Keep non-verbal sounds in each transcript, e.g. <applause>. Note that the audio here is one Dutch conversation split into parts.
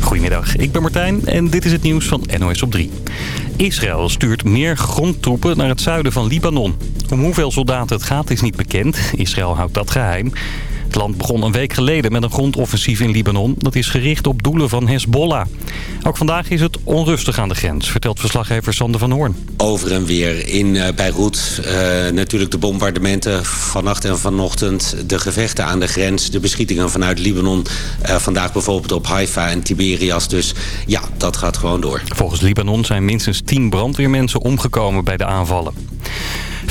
Goedemiddag, ik ben Martijn en dit is het nieuws van NOS op 3. Israël stuurt meer grondtroepen naar het zuiden van Libanon. Om hoeveel soldaten het gaat is niet bekend. Israël houdt dat geheim. Het land begon een week geleden met een grondoffensief in Libanon. Dat is gericht op doelen van Hezbollah. Ook vandaag is het onrustig aan de grens, vertelt verslaggever Sander van Hoorn. Over en weer in uh, Beirut. Uh, natuurlijk de bombardementen vannacht en vanochtend. De gevechten aan de grens. De beschietingen vanuit Libanon. Uh, vandaag bijvoorbeeld op Haifa en Tiberias. Dus ja, dat gaat gewoon door. Volgens Libanon zijn minstens 10 brandweermensen omgekomen bij de aanvallen.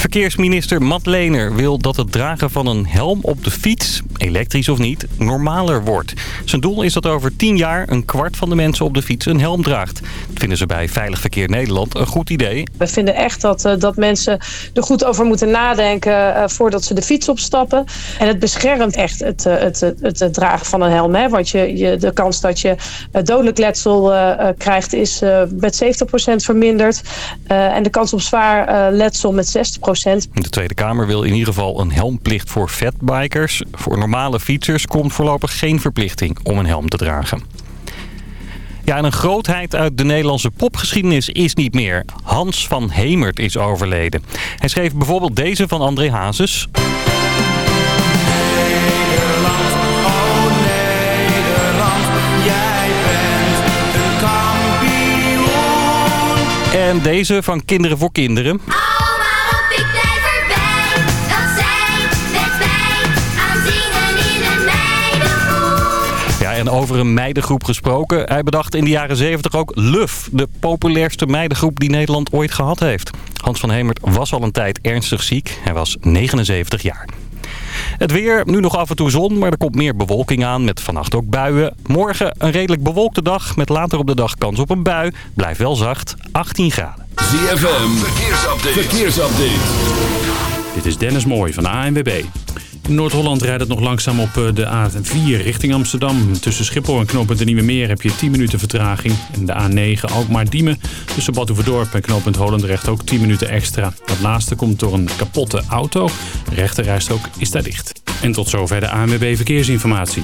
Verkeersminister Matt wil dat het dragen van een helm op de fiets, elektrisch of niet, normaler wordt. Zijn doel is dat over 10 jaar een kwart van de mensen op de fiets een helm draagt. Dat vinden ze bij Veilig Verkeer Nederland een goed idee. We vinden echt dat, uh, dat mensen er goed over moeten nadenken uh, voordat ze de fiets opstappen. En het beschermt echt het, uh, het, het, het, dragen van een helm. Hè? Want je, je, de kans dat je dodelijk letsel krijgt is met 70% verminderd. en de kans op zwaar letsel met 60%. De Tweede Kamer wil in ieder geval een helmplicht voor fatbikers. Voor normale fietsers komt voorlopig geen verplichting om een helm te dragen. Ja, en een grootheid uit de Nederlandse popgeschiedenis is niet meer. Hans van Hemert is overleden. Hij schreef bijvoorbeeld deze van André Hazes. En deze van Kinderen voor Kinderen. En over een meidengroep gesproken. Hij bedacht in de jaren 70 ook Luf, de populairste meidengroep die Nederland ooit gehad heeft. Hans van Hemert was al een tijd ernstig ziek. Hij was 79 jaar. Het weer, nu nog af en toe zon, maar er komt meer bewolking aan met vannacht ook buien. Morgen een redelijk bewolkte dag met later op de dag kans op een bui. Blijft wel zacht, 18 graden. ZFM, verkeersupdate. verkeersupdate. Dit is Dennis Mooij van de ANWB. Noord-Holland rijdt het nog langzaam op de A4 richting Amsterdam. Tussen Schiphol en knooppunt de Nieuwe Meer heb je 10 minuten vertraging. En de A9 Alkmaar-Diemen tussen Badhoevedorp en knooppunt Holendrecht ook 10 minuten extra. Dat laatste komt door een kapotte auto. De rechterrijstrook is daar dicht. En tot zover de ANWB Verkeersinformatie.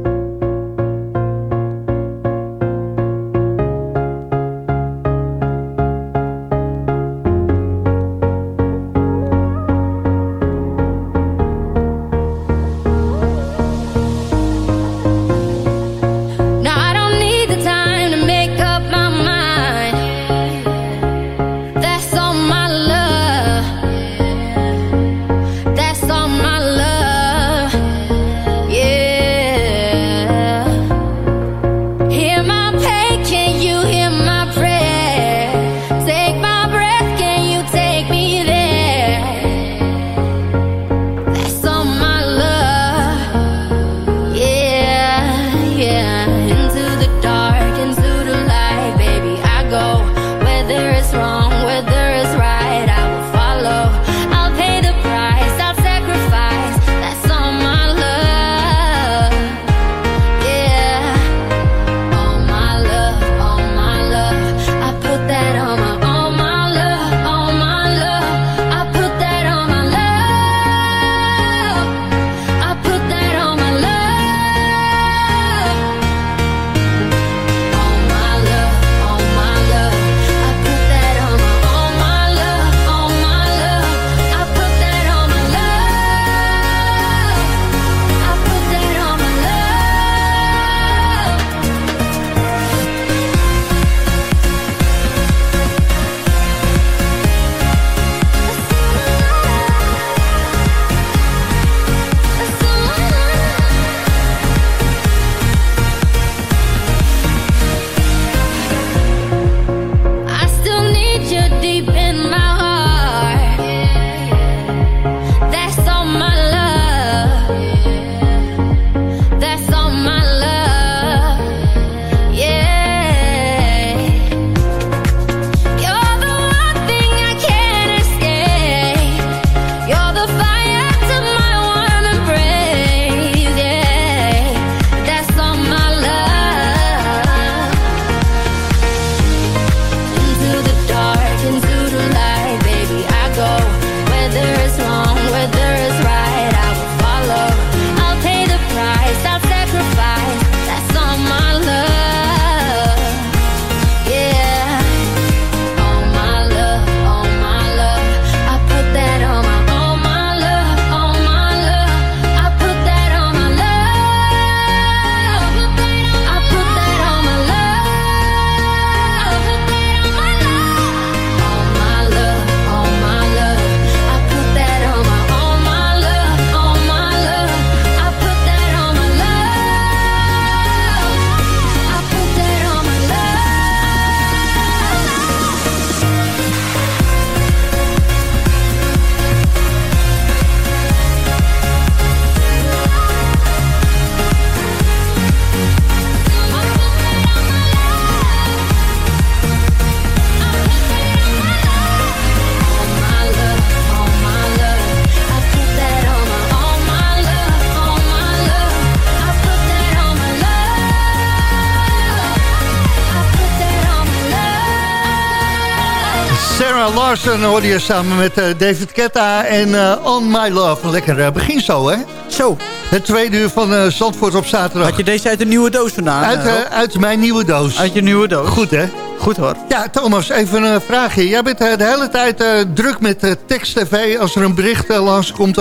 Sarah Larson hoorde je samen met uh, David Ketta en uh, On My Love. Lekker uh, begin zo, hè? Zo. Het tweede uur van Zandvoort op zaterdag. Had je deze uit een nieuwe doos vandaan? Uit, uit mijn nieuwe doos. Uit je nieuwe doos. Goed, hè? Goed hoor. Ja, Thomas, even een vraagje. Jij bent de hele tijd druk met tekst-tv als er een bericht langskomt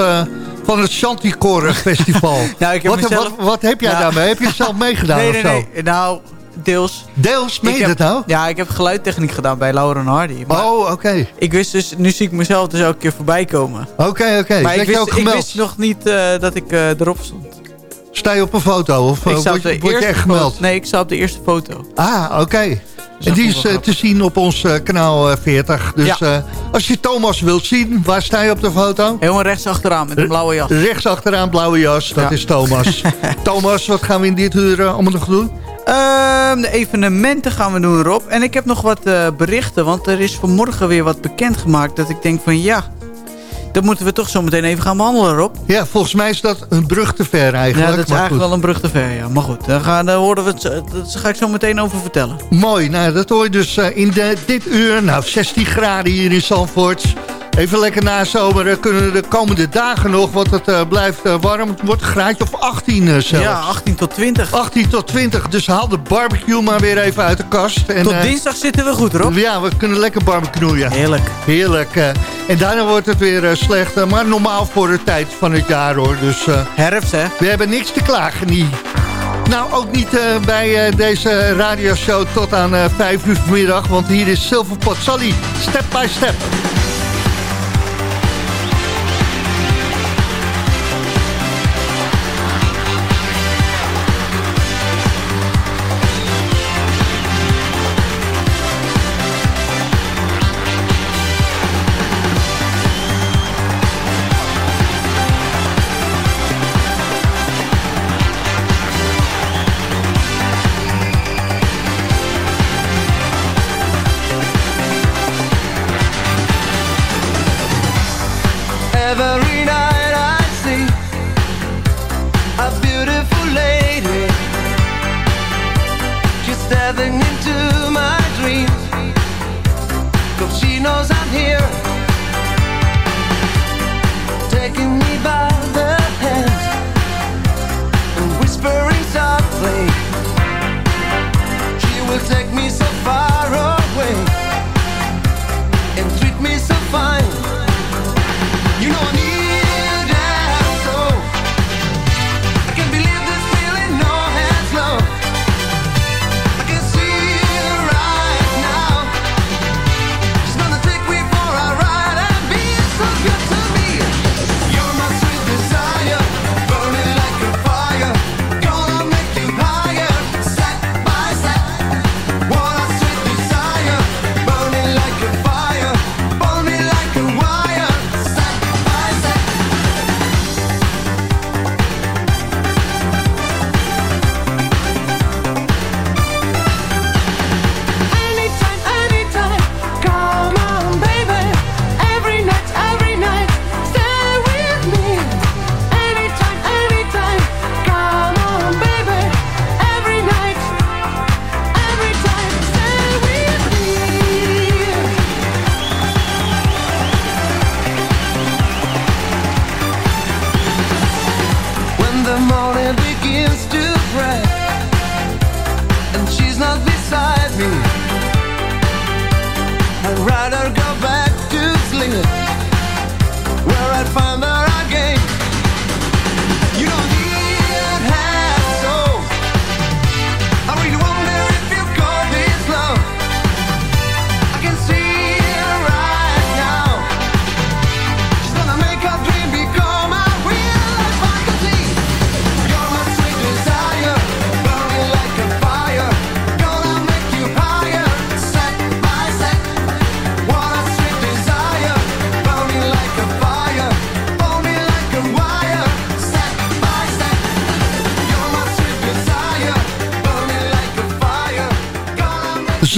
van het Chanticore Festival. <laughs> nou, ik heb wat, mezelf... wat, wat, heb jij daarmee? Heb je het zelf <laughs> meegedaan nee, of nee, zo? Nee, nou, deels. Deels? Meen je dat nou? Ja, ik heb geluidtechniek gedaan bij Lauren Hardy. oh, oké. Okay. Ik wist dus, nu zie ik mezelf dus elke keer voorbij komen. Oké, okay, oké. Okay. Maar ik wist, ook gemeld? ik wist nog niet uh, dat ik uh, erop stond. Sta je op een foto of ik uh, word, je, word je echt gemeld? Nee, ik sta op de eerste foto. Ah, oké. En die is uh, te zien op ons uh, kanaal uh, 40. Dus ja. als je Thomas wilt zien, waar sta je op de foto? Helemaal rechts achteraan met een blauwe jas. Rechts achteraan, blauwe jas, dat ja. is Thomas. <laughs> Thomas, wat gaan we in dit uur allemaal nog doen? Uh, de evenementen gaan we doen erop. En ik heb nog wat uh, berichten, want er is vanmorgen weer wat bekendgemaakt... dat ik denk van ja, dat moeten we toch zo meteen even gaan behandelen, Rob. Ja, volgens mij is dat een brug te ver eigenlijk. Ja, dat is eigenlijk goed. wel een brug te ver, ja. Maar goed, daar, gaan, daar horen we het, dat ga ik zo meteen over vertellen. Mooi, nou dat hoor je dus uh, in de, dit uur. Nou, 16 graden hier in Zandvoort. Even lekker na zomer kunnen de komende dagen nog, want het uh, blijft uh, warm. Het wordt een graadje of 18 uh, zelfs. Ja, 18 tot 20. 18 tot 20, dus haal de barbecue maar weer even uit de kast. En, tot dinsdag zitten we goed, Rob. Ja, we kunnen lekker barbecuen. Heerlijk. Heerlijk. en daarna wordt het weer slecht, maar normaal voor de tijd van het jaar hoor. Dus, Herfst, hè? We hebben niks te klagen, niet. Nou, ook niet uh, bij uh, deze radioshow tot aan uh, 5 uur vanmiddag. Want hier is Silverpot Sally, step by step.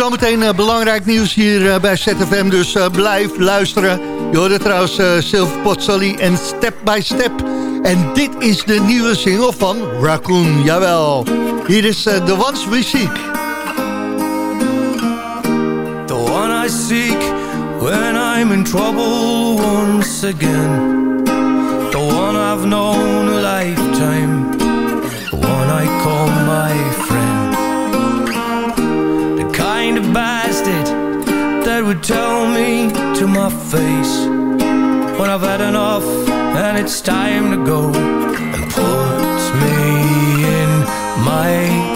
Zometeen uh, belangrijk nieuws hier uh, bij ZFM, dus uh, blijf luisteren. Je hoorde trouwens Silverpot Sally en Step by Step. En dit is de nieuwe single van Raccoon, jawel. Hier is The Ones We Seek. The one I seek when I'm in trouble once again. The one I've known a lifetime, the one I call my tell me to my face when I've had enough and it's time to go and puts me in my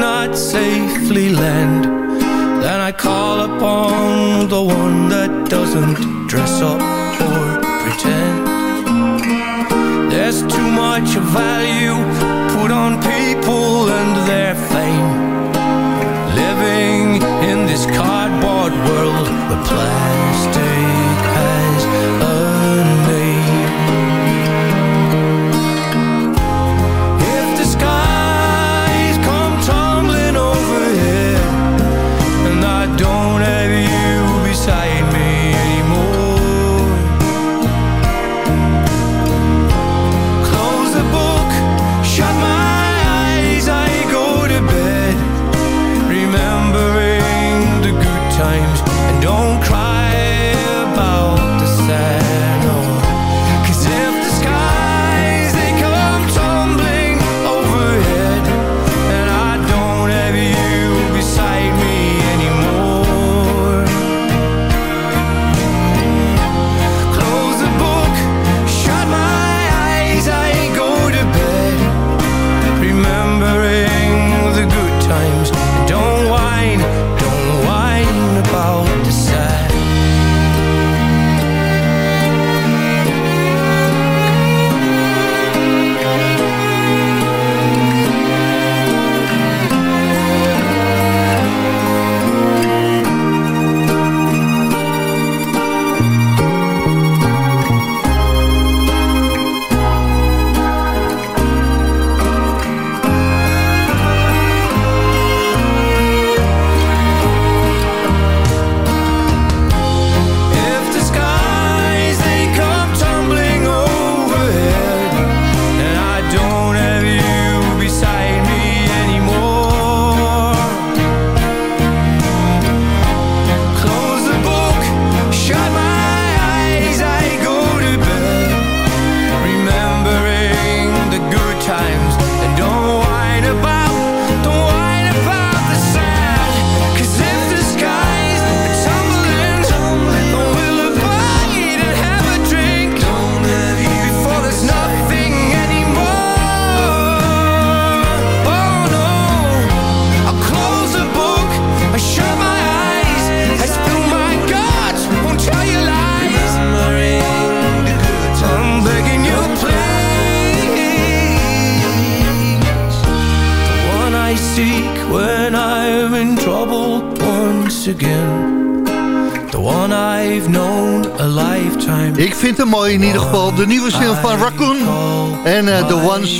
not safely land. Then I call upon the one that doesn't dress up or pretend. There's too much value put on people and their fame. Living in this cardboard world where plastic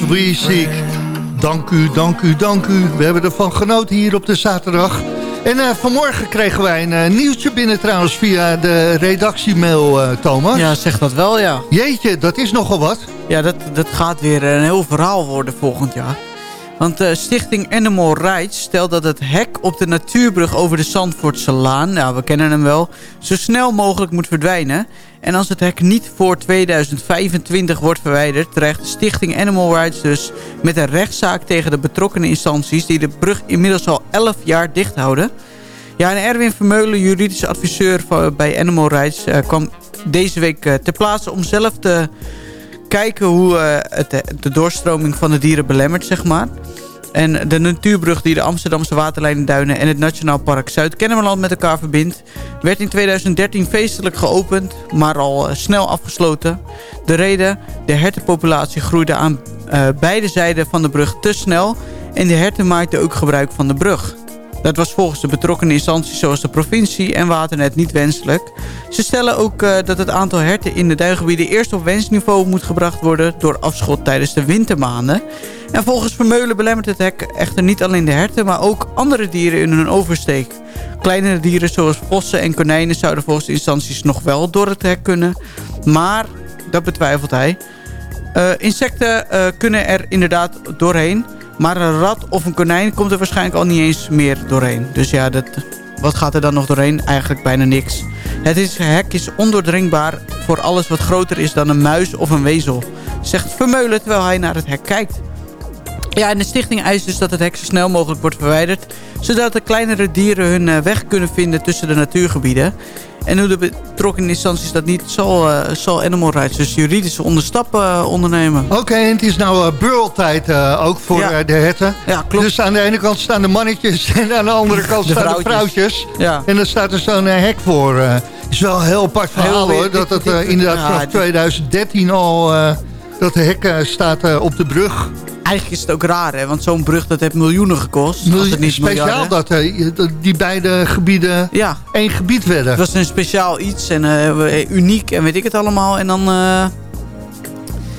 We Seek. Dank u, dank u, dank u. We hebben ervan genoten hier op de zaterdag. En eh, vanmorgen kregen wij een eh, nieuwtje binnen trouwens via de redactiemail, eh, Thomas. Ja, zeg dat wel, ja. Jeetje, dat is nogal wat. Ja, dat, dat gaat weer een heel verhaal worden volgend jaar. Want uh, Stichting Animal Rights stelt dat het hek op de natuurbrug over de Zandvoortse Laan... nou, we kennen hem wel, zo snel mogelijk moet verdwijnen. En als het hek niet voor 2025 wordt verwijderd... dreigt de Stichting Animal Rights dus met een rechtszaak tegen de betrokken instanties... die de brug inmiddels al 11 jaar dicht houden. Ja, en Erwin Vermeulen, juridisch adviseur bij Animal Rights... Uh, kwam deze week uh, ter plaatse om zelf te kijken hoe uh, het, de doorstroming van de dieren belemmert, zeg maar. En de natuurbrug die de Amsterdamse waterlijnduinen en het Nationaal Park Zuid-Kennemerland met elkaar verbindt... werd in 2013 feestelijk geopend, maar al eh, snel afgesloten. De reden, de hertenpopulatie groeide aan beide zijden van de brug te snel... en de herten maakten ook gebruik van de brug. Dat was volgens de betrokkenen instanties zoals de provincie en Waternet niet wenselijk. Ze stellen ook uh, dat het aantal herten in de duingebieden eerst op wensniveau moet gebracht worden door afschot tijdens de wintermaanden. En volgens Vermeulen belemmert het hek echter niet alleen de herten, maar ook andere dieren in hun oversteek. Kleinere dieren zoals vossen en konijnen zouden volgens instanties nog wel door het hek kunnen. Maar, dat betwijfelt hij. Uh, insecten uh, kunnen er inderdaad doorheen. Maar een rat of een konijn komt er waarschijnlijk al niet eens meer doorheen. Dus ja, dat, wat gaat er dan nog doorheen? Eigenlijk bijna niks. Het is, hek is ondoordringbaar voor alles wat groter is dan een muis of een wezel. Zegt Vermeulen terwijl hij naar het hek kijkt. Ja, en de stichting eist dus dat het hek zo snel mogelijk wordt verwijderd... zodat de kleinere dieren hun weg kunnen vinden tussen de natuurgebieden. En hoe de betrokken instanties dat niet zal, uh, zal Animal Rights dus juridische onderstappen uh, ondernemen. Oké, okay, en het is nou uh, beurltijd ook voor ja. de herten. Ja, klopt. Dus aan de ene kant staan de mannetjes <laughs> en aan de andere kant de staan vrouwtjes. de vrouwtjes. Ja. En dan staat er zo'n hek voor. Het is wel een heel apart verhaal Heel- hoor. Dat het inderdaad vanaf dit- 2013 al... dat de hek staat op de brug. Eigenlijk is het ook raar, hè? Want zo'n brug dat heeft miljoenen gekost. als het niet Speciaal miljarden. dat dat die beide gebieden Ja, één gebied werden. het was een speciaal iets en eh, uniek en weet ik het allemaal. En dan... eh,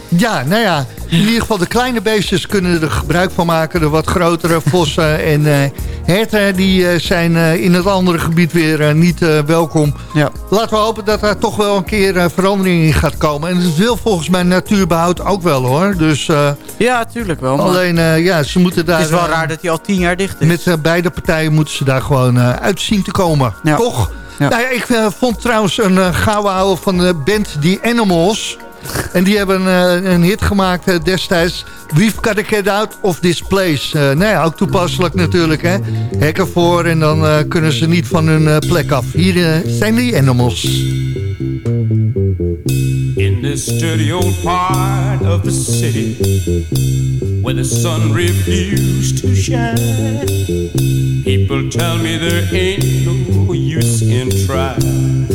Ja, nou ja. In ieder geval de kleine beestjes kunnen er gebruik van maken. De wat grotere <laughs> vossen en eh, herten die eh, zijn eh, in het andere gebied weer niet welkom. ja. Laten we hopen dat er toch wel een keer verandering in gaat komen. En dat wil volgens mij natuurbehoud ook wel hoor. Dus ja, tuurlijk wel. Maar alleen ja, ze moeten daar... het is wel raar dat hij al tien jaar dicht is. Met beide partijen moeten ze daar gewoon uit zien te komen. Ja. Toch? Ja. Nou ja, ik vond trouwens een uh, gouden ouwe van de band The Animals. En die hebben eh, een hit gemaakt eh, destijds. We've got to get out of this place. Eh, nou ja, ook toepasselijk natuurlijk. Hè? Hekken voor en dan kunnen ze niet van hun plek af. Hier zijn The Animals. In this dirty old part of the city where the sun refused to shine, people tell me there ain't no use in trying.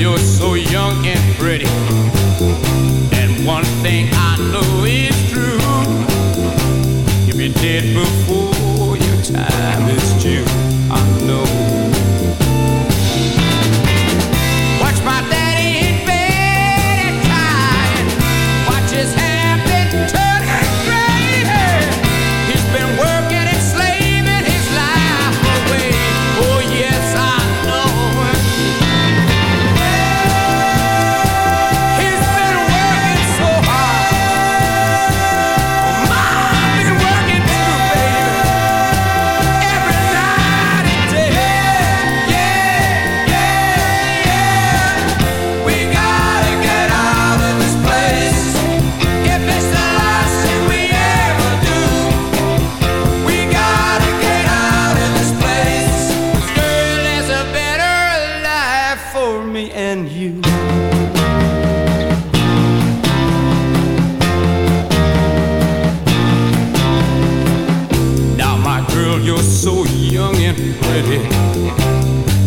You're so young and pretty, and one thing I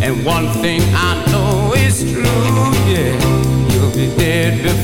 And one thing I know is true, yeah, you'll be dead before.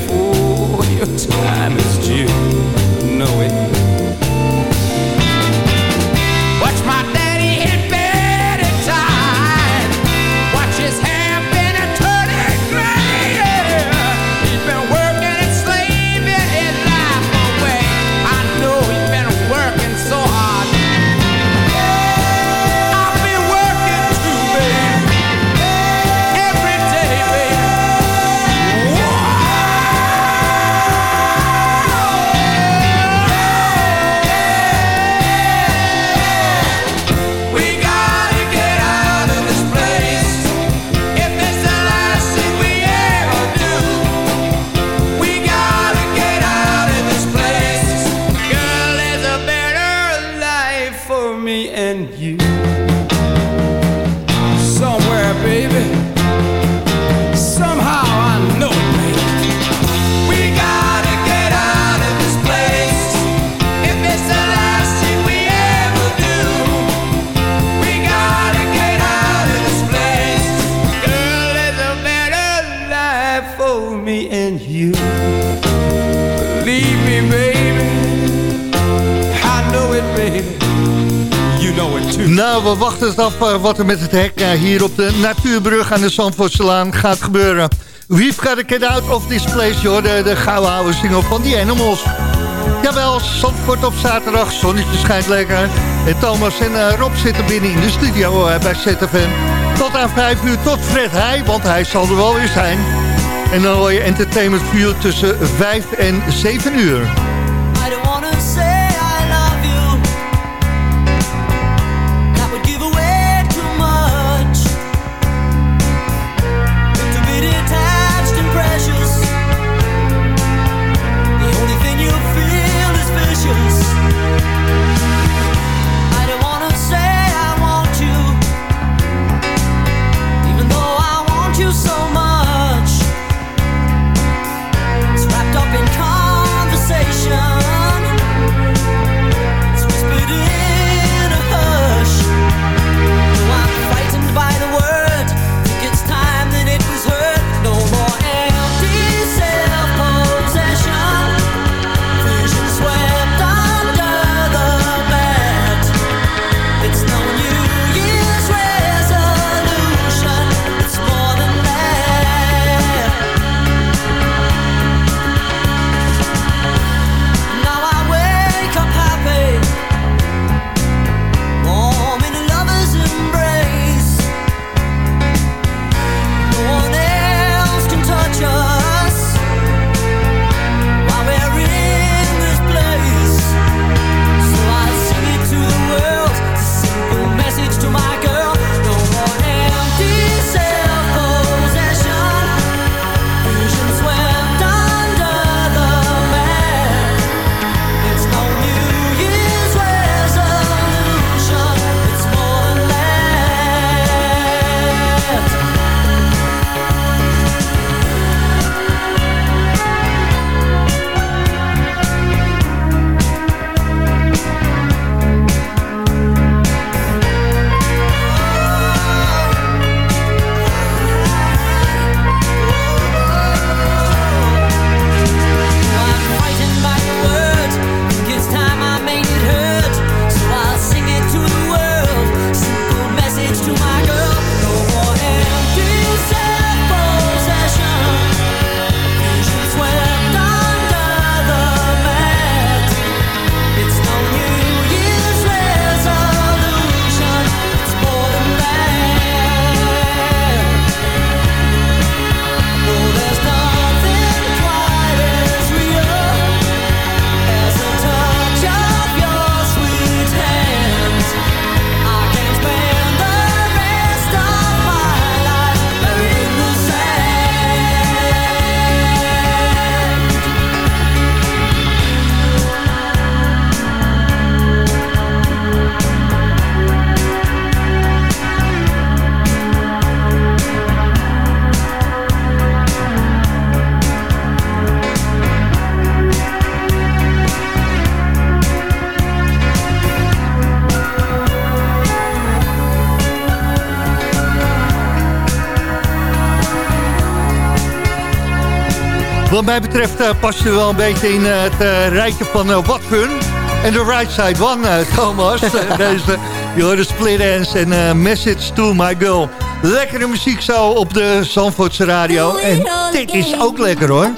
Nou, we wachten het af eh, wat er met het hek eh, hier op de Natuurbrug aan de Zandvoortselaan gaat gebeuren. We've got a kid out of this place. De, de gouden oude single van die Animals. Jawel, Zandvoort op zaterdag, zonnetje schijnt lekker. En Thomas en eh, Rob zitten binnen in de studio bij ZFM. Tot aan 5 uur, tot Fred hij, want hij zal er wel weer zijn. En dan hoor je Entertainment View tussen 5 en 7 uur. Wat mij betreft eh, past je wel een beetje in eh, het eh, rijtje van What Fun. En de right side one, Thomas. <laughs> Deze, je Split Ends en Message to My Girl. Lekkere muziek zo op de Zandvoortse radio. En dit is ook lekker hoor.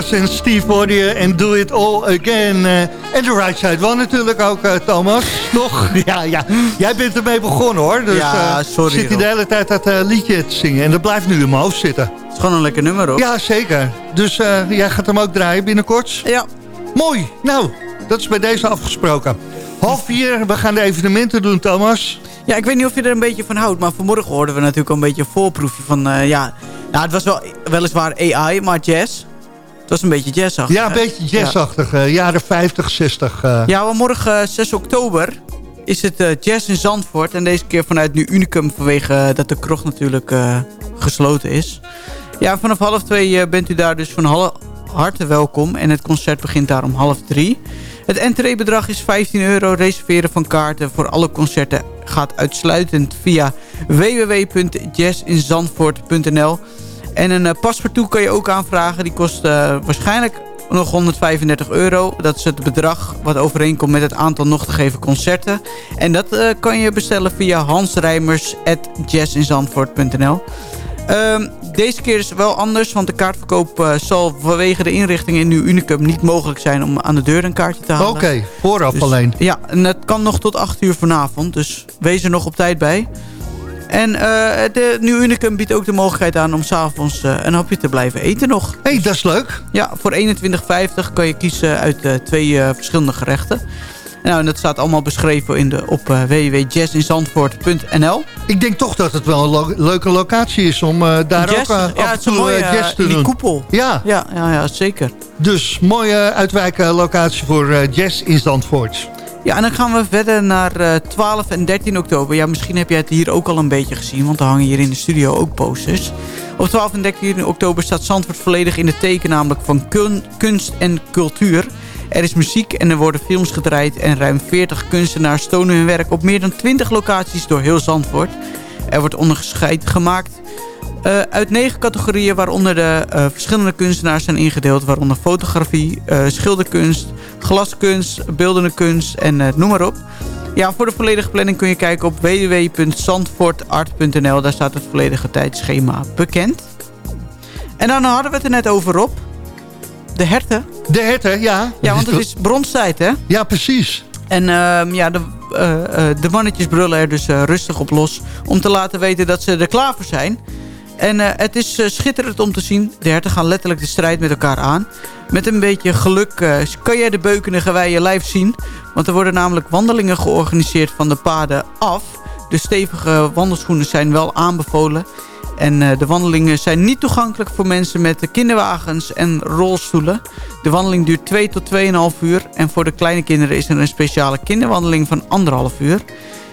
Lucas en Steve hoorde je en Do It All Again. Eh, en de Right Side One natuurlijk ook, eh, Thomas. Nog? <laughs> Ja, ja. Jij bent ermee begonnen hoor. Dus, Ja, eh, sorry, Zit hij de hele tijd dat eh, liedje te zingen. En dat blijft nu in mijn hoofd zitten. Het is gewoon een lekker nummer, hoor. Ja, zeker. Dus eh, jij gaat hem ook draaien binnenkort? Ja. Mooi. Nou, dat is bij deze afgesproken. Half vier, we gaan de evenementen doen, Thomas. Ja, ik weet niet of je er een beetje van houdt, maar vanmorgen hoorden we natuurlijk al een beetje een voorproefje van, eh, ja... Nou, het was wel weliswaar AI, maar jazz. Het was een beetje jazzachtig. Ja, een beetje jazzachtig. eh, jaren 50, 60. eh. Ja, morgen eh, 6 oktober is het eh, jazz in Zandvoort. En deze keer vanuit nu Unicum vanwege eh, dat de krocht natuurlijk eh, gesloten is. Ja, vanaf half twee eh, bent u daar dus van harte welkom. En het concert begint daar om half drie. Het entreebedrag is 15 euro. Reserveren van kaarten voor alle concerten gaat uitsluitend via www.jazzinzandvoort.nl En een uh, paspartout kan je ook aanvragen. Die kost uh, waarschijnlijk nog 135 euro. Dat is het bedrag wat overeenkomt met het aantal nog te geven concerten. En dat uh, kan je bestellen via hansrijmers.jazzinzandvoort.nl um, Deze keer is het wel anders, want de kaartverkoop uh, zal vanwege de inrichting in Nieuw Unicum niet mogelijk zijn om aan de deur een kaartje te halen. Oké, okay, vooraf dus, alleen. Ja, en het kan nog tot 8 uur vanavond, dus wees er nog op tijd bij. En uh, de Nieuw Unicum biedt ook de mogelijkheid aan om s'avonds uh, een hapje te blijven eten nog. Hé, hey, dat is leuk. Ja, voor 21,50 kan je kiezen uit uh, twee verschillende gerechten. Nou, en dat staat allemaal beschreven in de, op uh, www.jazzinzandvoort.nl. Ik denk toch dat het wel een lo leuke locatie is om uh, daar jazz, ook uh, ja, af en toe mooie, jazz te die doen. koepel. Ja. Ja, ja, ja, zeker. Dus mooie uitwijklocatie voor jazz in Zandvoort. Ja, en dan gaan we verder naar 12 en 13 oktober. Ja, misschien heb jij het hier ook al een beetje gezien, want er hangen hier in de studio ook posters. Op 12 en 13 oktober staat Zandvoort volledig in het teken namelijk van kun kunst en cultuur. Er is muziek en er worden films gedraaid en ruim 40 kunstenaars tonen hun werk op meer dan 20 locaties door heel Zandvoort. Er wordt onderscheid gemaakt uh, uit negen categorieën waaronder de uh, verschillende kunstenaars zijn ingedeeld. Waaronder fotografie, uh, schilderkunst, glaskunst, beeldende kunst en noem maar op. Ja, voor de volledige planning kun je kijken op www.zandvoortart.nl. Daar staat het volledige tijdschema bekend. En dan hadden we het er net over op. De herten. De herten, ja. Ja, want het is bronstijd, hè? Ja, precies. En uh, ja, de, uh, uh, de mannetjes brullen er dus rustig op los... om te laten weten dat ze er klaar voor zijn. En het is schitterend om te zien. De herten gaan letterlijk de strijd met elkaar aan. Met een beetje geluk kan jij de beukende geweien live zien. Want er worden namelijk wandelingen georganiseerd van de paden af. De stevige wandelschoenen zijn wel aanbevolen... En uh, de wandelingen zijn niet toegankelijk voor mensen met kinderwagens en rolstoelen. De wandeling duurt 2 tot 2,5 uur. En voor de kleine kinderen is er een speciale kinderwandeling van 1,5 uur.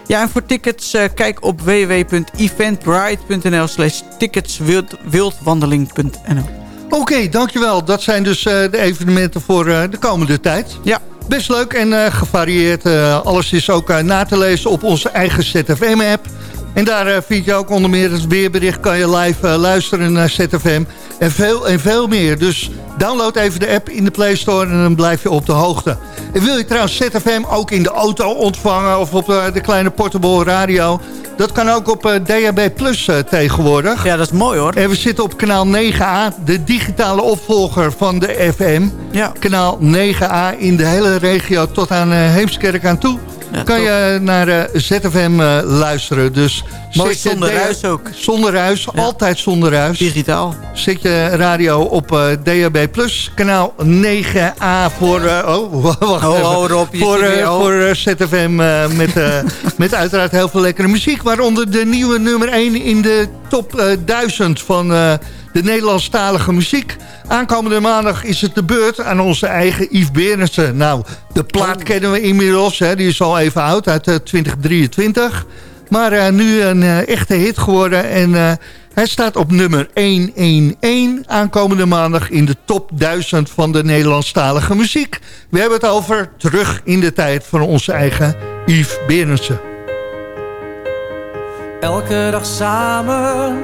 Ja, en voor tickets uh, kijk op www.eventbrite.nl slash ticketswildwandeling.nl Oké, okay, dankjewel. Dat zijn dus uh, de evenementen voor de komende tijd. Ja. Best leuk en gevarieerd. alles is ook na te lezen op onze eigen ZFM-app. En daar vind je ook onder meer het weerbericht. Kan je live luisteren naar ZFM. En veel en veel meer. Dus download even de app in de Play Store en dan blijf je op de hoogte. En wil je trouwens ZFM ook in de auto ontvangen... of op uh, de kleine portable radio... Dat kan ook op uh, DHB Plus uh, tegenwoordig. Ja, dat is mooi hoor. En we zitten op kanaal 9A, de digitale opvolger van de FM. Ja. Kanaal 9A in de hele regio tot aan Heemskerk aan toe. Kan je naar eh, ZFM eh, luisteren. Dus Mooi zonder de- ruis ook. Zonder ruis, altijd zonder ruis. Digitaal. Zet je radio op eh, DHB+, kanaal 9A voor... oh, <laughs> wacht Oh, even. oh, Rob, je voor, voor ZFM met, <laughs> met uiteraard heel veel lekkere muziek. Waaronder de nieuwe nummer 1 in de top eh, 1000 van de Nederlandstalige muziek. Aankomende maandag is het de beurt aan onze eigen Yves Berendsen. Nou, de plaat kennen we inmiddels. Hè, die is al even oud, uit eh, 2023. Maar eh, nu een eh, echte hit geworden. En eh, hij staat op nummer 111 aankomende maandag in de top 1000 van de Nederlandstalige muziek. We hebben het over terug in de tijd van onze eigen Yves Berendsen. Elke dag samen,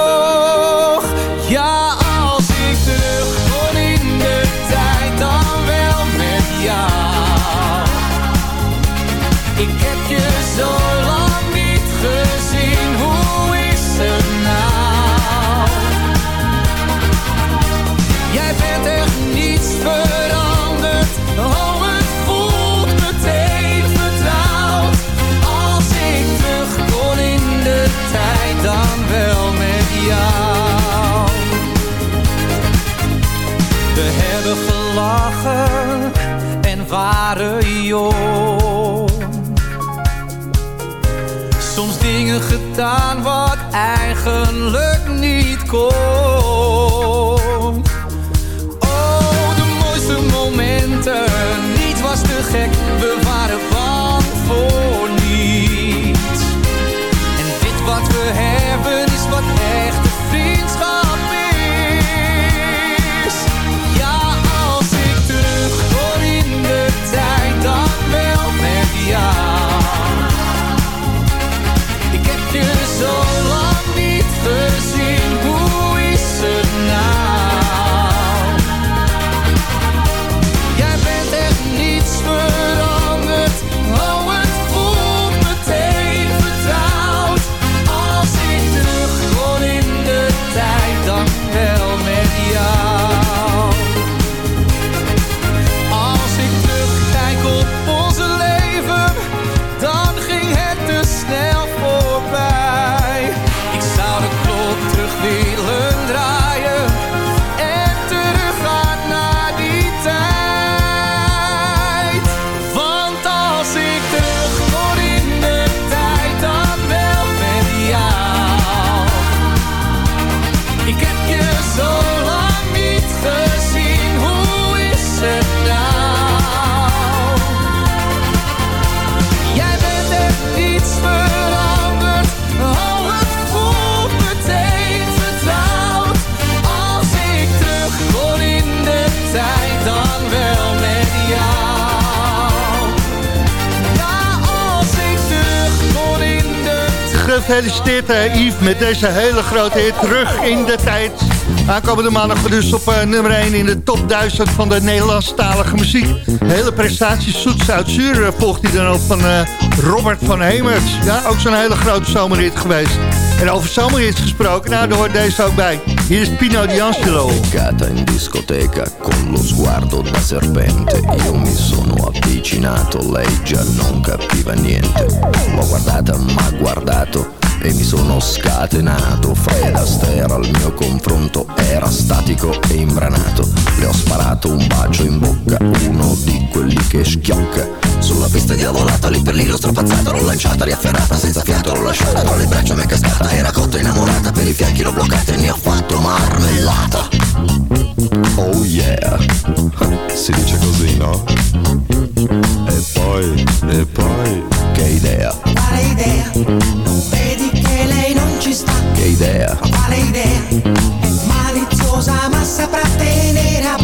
Dingen gedaan Gefeliciteerd eh, Yves met deze hele grote hit terug in de tijd. Aankomende maandag dus op eh, nummer 1 in de top 1000 van de Nederlandstalige muziek. Hele prestatie Zoet uit Zuur eh, volgt hij dan ook van Robert van Hemert. Ja, ook zo'n hele grote zomerhit geweest. En over zomerhits gesproken, nou daar hoort deze ook bij. Hier is Pino D'Angelo. Beccata in discoteca con lo sguardo da serpente. Io mi sono avvicinato, lei già non capiva niente. L'ho guardata, m'ha guardato e mi sono scatenato. Fred Astaire al mio confronto era statico e imbranato. Le ho sparato un bacio in bocca, uno di quelli che schiocca Sulla pista diavolata, lì per lì l'ho strapazzata L'ho lanciata, riafferrata, senza fiato l'ho lasciata Tra le braccia mi è cascata, era cotta innamorata Per i fianchi l'ho bloccata e ne ho fatto marmellata Oh yeah Si dice così, no? E poi, e poi Che idea, Quale idea? Non vedi che lei non ci sta? che idea Quale idea? È maliziosa ma saprà tenere a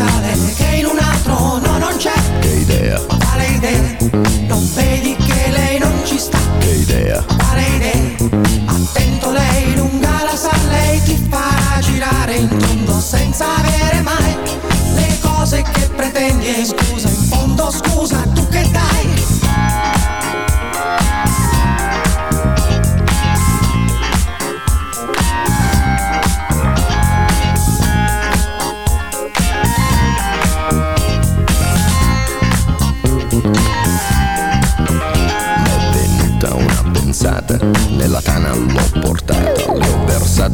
speciale che in un altro no non c'è? Che idea, Quale idea? non vedi che lei non ci sta. Che idea, Quale idea? Attento lei, lunga la sa, lei ti farà girare in tondo senza avere mai le cose che pretendi. E scusa, in fondo scusa, tu che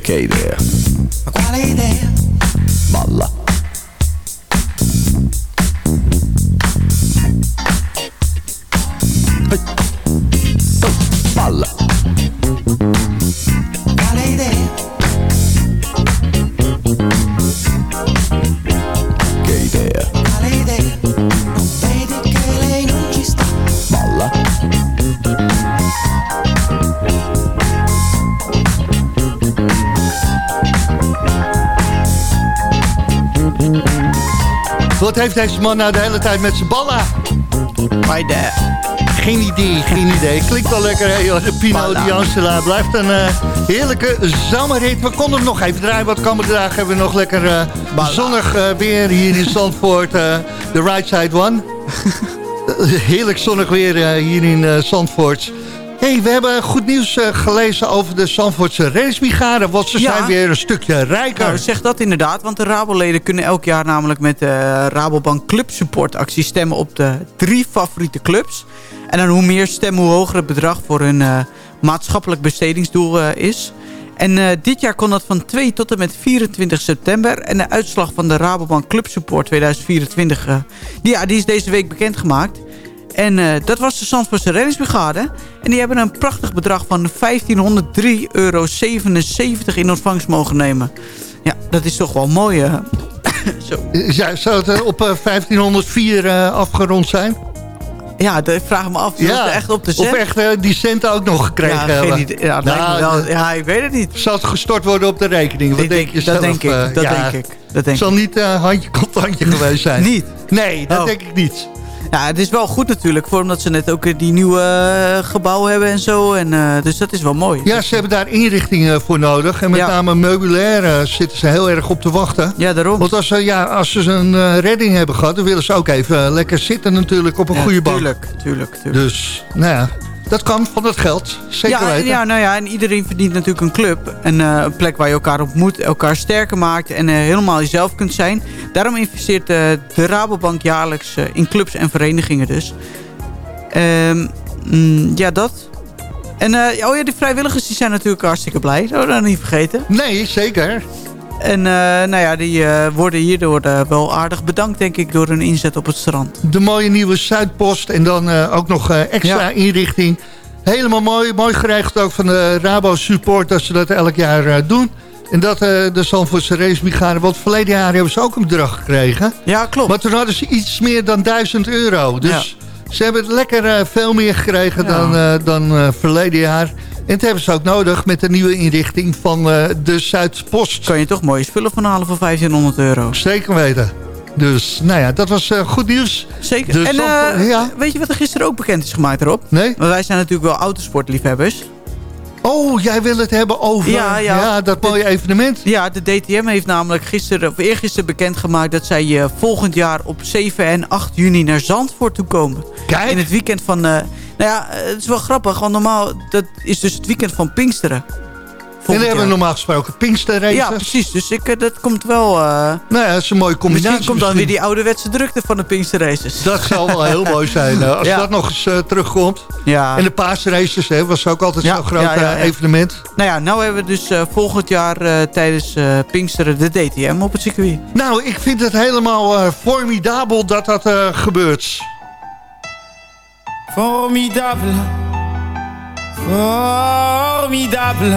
Che idea. Ma quale idea? Balla. Wat heeft deze man nou de hele tijd met zijn ballen? Bij de... Geen idee, geen idee. Klinkt wel lekker, hè? De Pino di Angela blijft een eh, heerlijke zomerrit. We konden hem nog even draaien, want komende dagen hebben we nog lekker eh, zonnig eh, weer hier in Zandvoort. De right side one. <laughs> Heerlijk zonnig weer hier in Zandvoort. Hey, we hebben goed nieuws eh, gelezen over de Zandvoortse reddingsbrigade. Want ze Ja. zijn weer een stukje rijker. Nou, zeg dat inderdaad, want de Raboleden kunnen elk jaar namelijk met de Rabobank Club Support actie stemmen op de drie favoriete clubs. En dan hoe meer stemmen, hoe hoger het bedrag voor hun eh, maatschappelijk bestedingsdoel eh, is. En eh, dit jaar kon dat van 2 tot en met 24 september. En de uitslag van de Rabobank Club Support 2024, eh, die, ja, die is deze week bekendgemaakt. En eh, dat was de Zandvoortse reddingsbrigade. En die hebben een prachtig bedrag van 1503,77 euro in ontvangst mogen nemen. Ja, dat is toch wel mooi. eh. <coughs> Zo. Ja, zou het eh, op eh, 1504 eh, afgerond zijn? Ja, dat vraag ik me af. Ja, echt op de Of cent? echt eh, die centen ook nog gekregen Ja, hebben. idee. Ja, dat Nou, wel. Ja, ik weet het niet. Zal het gestort worden op de rekening? Wat Ik denk je dat zelf? denk ik, eh, dat ja, denk ik. Dat denk zal niet eh, handje contantje <laughs> geweest zijn. Niet? Nee, dat Oh. denk ik niet. Ja, het is wel goed natuurlijk. Voor omdat ze net ook die nieuwe eh, gebouwen hebben en zo. En, eh, dus dat is wel mooi. Ja, ze hebben daar inrichtingen voor nodig. En met Ja. name meubilair zitten ze heel erg op te wachten. Ja, daarom. Want als ze, ja, als ze een eh, redding hebben gehad... dan willen ze ook even lekker zitten natuurlijk op een Ja, goede bank. Tuurlijk, tuurlijk, tuurlijk. Dus, nou ja, dat kan van het geld. Zeker ja, en weten. ja, nou ja, en iedereen verdient natuurlijk een club. En eh, een plek waar je elkaar ontmoet, elkaar sterker maakt en eh, helemaal jezelf kunt zijn. Daarom investeert eh, de Rabobank jaarlijks in clubs en verenigingen dus. Ehm, mm, ja, dat. En oh ja, die vrijwilligers die zijn natuurlijk hartstikke blij. Dat we dat niet vergeten. Nee, zeker. En eh, nou ja, die eh, worden hierdoor eh, wel aardig bedankt, denk ik, door hun inzet op het strand. De mooie nieuwe Zuidpost en dan ook nog extra Ja. inrichting. Helemaal mooi. Mooi geregeld ook van de Rabo Support dat ze dat elk jaar doen. En dat eh, de Zandvoortse racebrigade, want verleden jaar hebben ze ook een bedrag gekregen. Ja, klopt. Maar toen hadden ze iets meer dan 1000 euro. Dus ze hebben het lekker veel meer gekregen Ja. dan, dan verleden jaar. En dat hebben ze ook nodig met de nieuwe inrichting van eh, de Zuidpost. Kan je toch mooie spullen van halen voor 1500 euro. Zeker weten. Dus, nou ja, dat was eh, goed nieuws. Zeker. Dus en eh, ja. weet je wat er gisteren ook bekend is gemaakt erop? Nee? Want wij zijn natuurlijk wel autosportliefhebbers. Oh, jij wil het hebben over Ja, ja. dat mooie evenement. Ja, de DTM heeft namelijk gisteren, of eergisteren bekendgemaakt... dat zij eh, volgend jaar op 7 en 8 juni naar Zandvoort toe komen. Kijk. In het weekend van... eh, nou ja, eh, het is wel grappig, want normaal... dat is dus het weekend van Pinksteren. En dan hebben we jaar. normaal gesproken Pinksterraces. Ja, precies. Dus ik, eh, dat komt wel... eh, Nou ja, dat is een mooie combinatie. misschien komt dan weer die ouderwetse drukte van de Pinksterraces. Dat zou wel heel mooi zijn. als Ja. dat nog eens eh, terugkomt. Ja. En de paasraces hè, was ook altijd Ja, zo'n groot ja, ja, ja. evenement. Nou ja, nou hebben we dus eh, volgend jaar eh, tijdens eh, Pinksteren de DTM op het circuit. Nou, ik vind het helemaal eh, formidabel dat dat eh, gebeurt. Formidable. Formidable.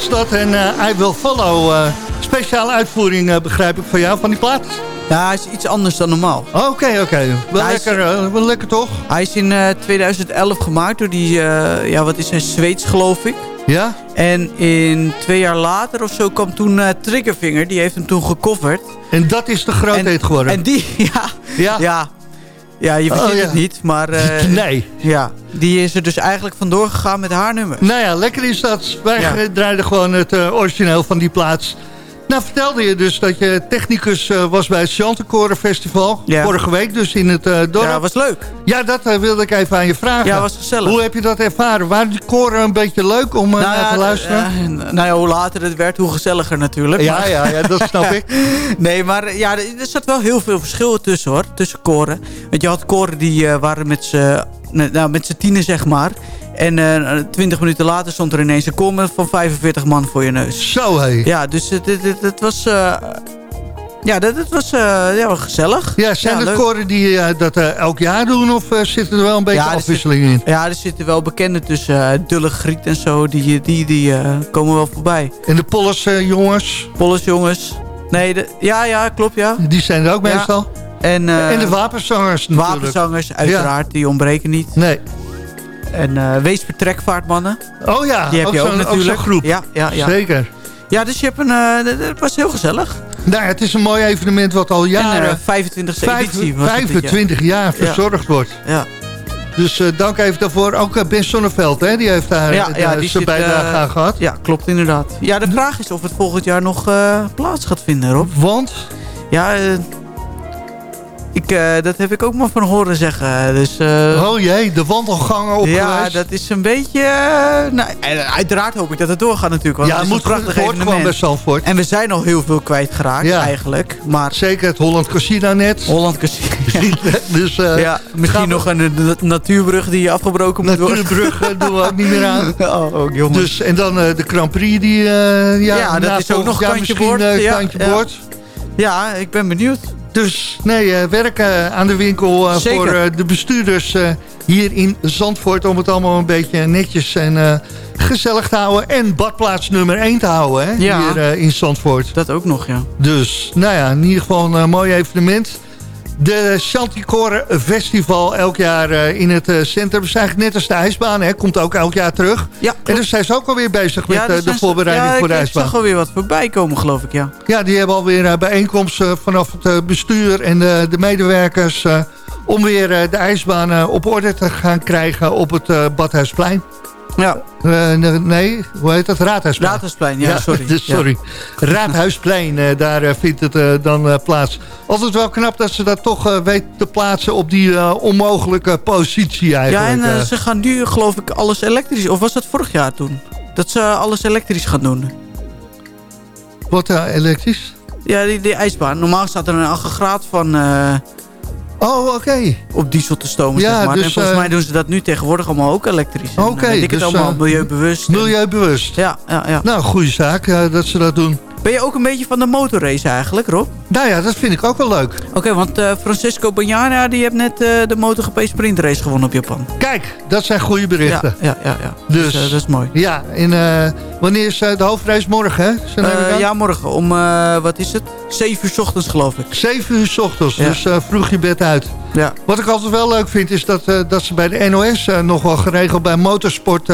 Was dat en eh, I Will Follow. eh, speciale uitvoering eh, begrijp ik van jou, van die plaat? Ja, hij is iets anders dan normaal. Oké, oké. Wel, Hij is- lekker, wel lekker toch? Hij is in eh, 2011 gemaakt door die, ja wat is hij, Zweeds geloof ik. Ja? En in twee jaar later of zo kwam toen Triggerfinger, die heeft hem toen gecoverd. En dat is de grootheid geworden. En die, <laughs> ja, ja? ja, ja je Oh, verzint ja. het niet, maar... <laughs> eh, Nee. Ja, die is er dus eigenlijk vandoor gegaan met haar nummer. Nou ja, lekker is dat. Wij Ja. draaiden gewoon het eh, origineel van die plaats. Nou, vertelde je dus dat je technicus eh, was bij het Chantekoren Festival. Ja. Vorige week dus in het eh dorp. Ja, was leuk. Ja, dat eh, wilde ik even aan je vragen. Ja, was gezellig. Hoe heb je dat ervaren? Waren die koren een beetje leuk om Nou naar te luisteren? nou ja, hoe later het werd, hoe gezelliger natuurlijk. Ja, Maar- ja, ja, dat snap ik. <laughs> Nee, maar ja, er zat wel heel veel verschil tussen hoor. Tussen koren. Want je had koren die waren met z'n nou, met z'n tienen zeg maar. En eh, twintig minuten later stond er ineens een met- van 45 man voor je neus. Zo hé. Ja, dus het, het, het, het was... eh, ja, dat, was eh, ja, wel gezellig. Ja, zijn het leuk. koren die eh, dat eh, elk jaar doen of eh, zit er wel een beetje Ja, er afwisseling in? Ja, er zitten wel bekenden tussen. eh Dulle Griet en zo. Die, die, die eh, komen wel voorbij. En de Polles eh, jongens, Polles jongens. Nee, de, ja, ja, klopt ja. die zijn er ook Ja. meestal. En, eh, en de wapenzangers natuurlijk. wapenzangers, uiteraard. Die ontbreken niet. Nee. En eh Weesper Trekvaartmannen. Oh ja, Die heb ook je ook natuurlijk. groep. Ja, ja, ja. Zeker. Ja, dus je hebt een... eh, dat- dat was heel gezellig. Nou, het is een mooi evenement wat al En jaren... eh 25e vijf- editie was het dit jaar. 25 jaar verzorgd wordt. Ja. Dus eh, dank even daarvoor. Ook eh, Ben Sonneveld, hè, die heeft daar Ja, eh, ja, zijn die bijdrage eh, aan gehad. Ja, klopt inderdaad. Ja, de vraag is of het volgend jaar nog eh, plaats gaat vinden, Rob. Want? Ja, eh, ik, eh, dat heb ik ook maar van horen zeggen. Dus, eh, oh jee, de wandelgangen op Ja, dat is een beetje... eh, nou, uiteraard hoop ik dat het doorgaat natuurlijk. Want Ja, het het is een moet prachtig evenement. bij Zandvoort. En we zijn al heel veel kwijtgeraakt Ja. eigenlijk. Maar Zeker het Holland Casino net. Holland Casino. <laughs> dus, eh, ja, misschien we- nog een, natuurbrug die afgebroken moet worden. Natuurbrug doen we ook niet meer aan. <laughs> Oh, ook jongens. Dus, en dan de Grand Prix die... ja, Ja, dat is ook nog kantje misschien, boord. Ja, kantje ja. boord. Ja, ik ben benieuwd. Dus nee, eh, werken aan de winkel eh, voor eh, de bestuurders eh, hier in Zandvoort... om het allemaal een beetje netjes en eh, gezellig te houden en badplaats nummer 1 te houden hè, Ja. hier eh, in Zandvoort. Dat ook nog, ja. Dus, nou ja, in ieder geval een eh, mooi evenement. De Chanticore Festival elk jaar eh, in het eh, centrum. is eigenlijk net als de ijsbaan, hè. Komt ook elk jaar terug. Ja, En dus zijn ze ook alweer bezig met Ja, eh, de voorbereiding ja, voor de ijsbaan. Ik zag alweer wat voorbij komen, geloof ik, ja. Ja, die hebben alweer bijeenkomsten vanaf het bestuur en de, de medewerkers... om weer de ijsbaan op orde te gaan krijgen op het Badhuisplein. Ja, Eh, nee, hoe heet dat? Raadhuisplein. Raadhuisplein, ja, sorry. <laughs> dus sorry. Raadhuisplein, eh, daar eh, vindt het dan plaats. Altijd wel knap dat ze dat toch weten te plaatsen op die onmogelijke positie Ja, eigenlijk. en eh, eh. ze gaan nu, geloof ik, alles elektrisch. Of was dat vorig jaar toen? Dat ze alles elektrisch gaan doen. Wat elektrisch? Ja, die, die ijsbaan. Normaal staat er een aggregaat van Oh, oké. op diesel te stomen, Ja, zeg maar. dus, en volgens eh, mij doen ze dat nu tegenwoordig allemaal ook elektrisch. En, Oké, eh, weet ik dus, het allemaal eh, milieubewust. en- Milieubewust. Ja, ja, ja. Nou, goede zaak eh, dat ze dat doen. Ben je ook een beetje van de motorrace eigenlijk, Rob? Nou ja, dat vind ik ook wel leuk. Oké, want eh, Francesco Bagnaia die heeft net eh, de MotoGP sprintrace gewonnen op Japan. Kijk, dat zijn goede berichten. ja, ja. ja. Dus, Dus, eh, dat is mooi. Ja, en wanneer is de hoofdreis morgen, hè? Ja, morgen om, wat is het? 7 uur 's ochtends geloof ik. 7 uur s ochtends, Ja. dus vroeg je bed uit. Ja. Wat ik altijd wel leuk vind, is dat, dat ze bij de NOS nog wel geregeld bij motorsport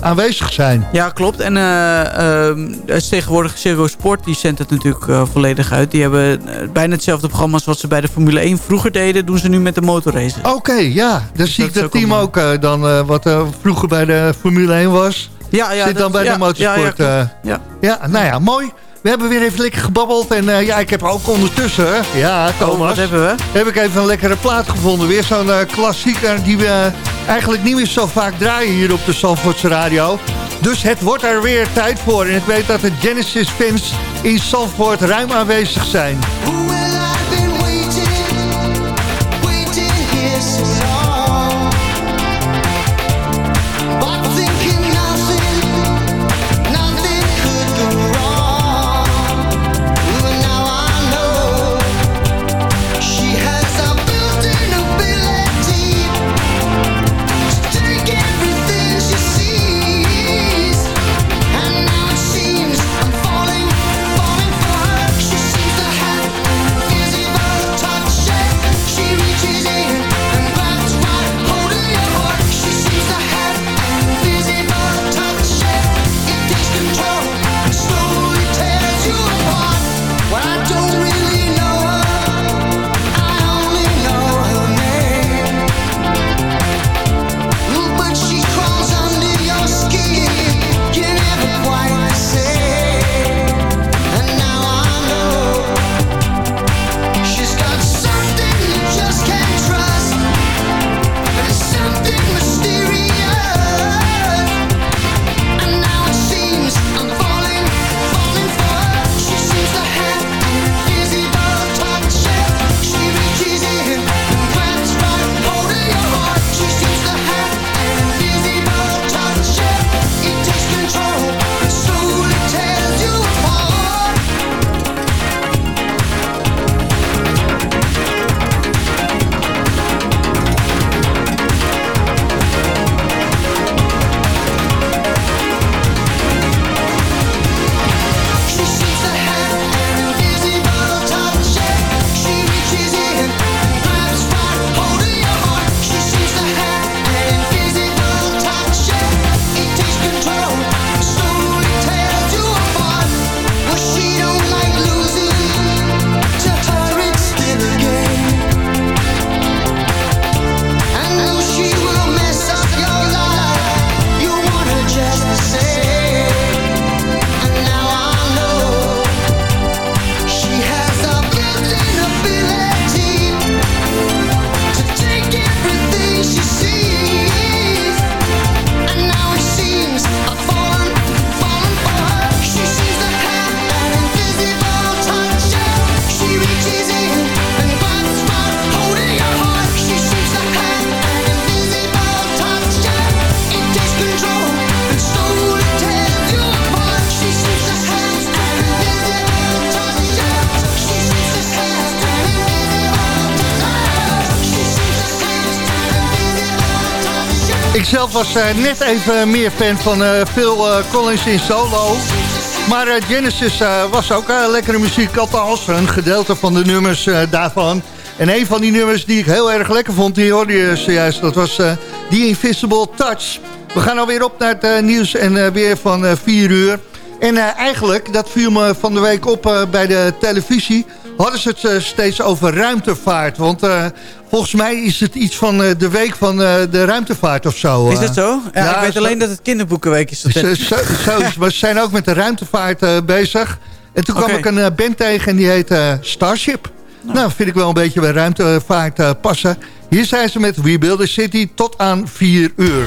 aanwezig zijn. Ja, klopt. En eh ehm, tegenwoordig Zero Sport, die zendt het natuurlijk volledig uit. Die hebben eh, bijna hetzelfde programma als wat ze bij de Formule 1 vroeger deden, doen ze nu met de motorrace. Oké, ja, dan zie ik dat team ook eh, dan, eh, wat eh, vroeger bij de Formule 1 was. Ja, ja, zit dan dat- bij ja, de motorsport. Ja, ja, eh, ja. ja, nou ja, mooi. We hebben weer even lekker gebabbeld. En eh, ja, ik heb ook ondertussen, ja, Oh, Thomas, wat hebben we? heb ik even een lekkere plaat gevonden. Weer zo'n klassieker die we eigenlijk niet meer zo vaak draaien hier op de Zandvoortse radio. Dus het wordt er weer tijd voor. En ik weet dat de Genesis-fans in Zandvoort ruim aanwezig zijn. Zelf was eh, net even meer fan van eh, Phil eh, Collins in solo. Maar Genesis was ook lekkere muziek, althans een gedeelte van de nummers daarvan. En een van die nummers die ik heel erg lekker vond, die hoorde je zojuist. Dat was The Invisible Touch. We gaan alweer op naar het nieuws en weer van eh 4 uur. En eigenlijk, dat viel me van de week op bij de televisie... hadden ze het eh, steeds over ruimtevaart. Want eh, volgens mij is het iets van eh, de week van de ruimtevaart of zo. Is dat zo? Ja, ik weet alleen dat het kinderboekenweek is. zo, zo, zo is- maar ze zijn ook met de ruimtevaart bezig. En toen kwam ik een band tegen en die heet Starship. Nou. vind ik wel een beetje bij ruimtevaart passen. Hier zijn ze met We Build a City tot aan 4 uur.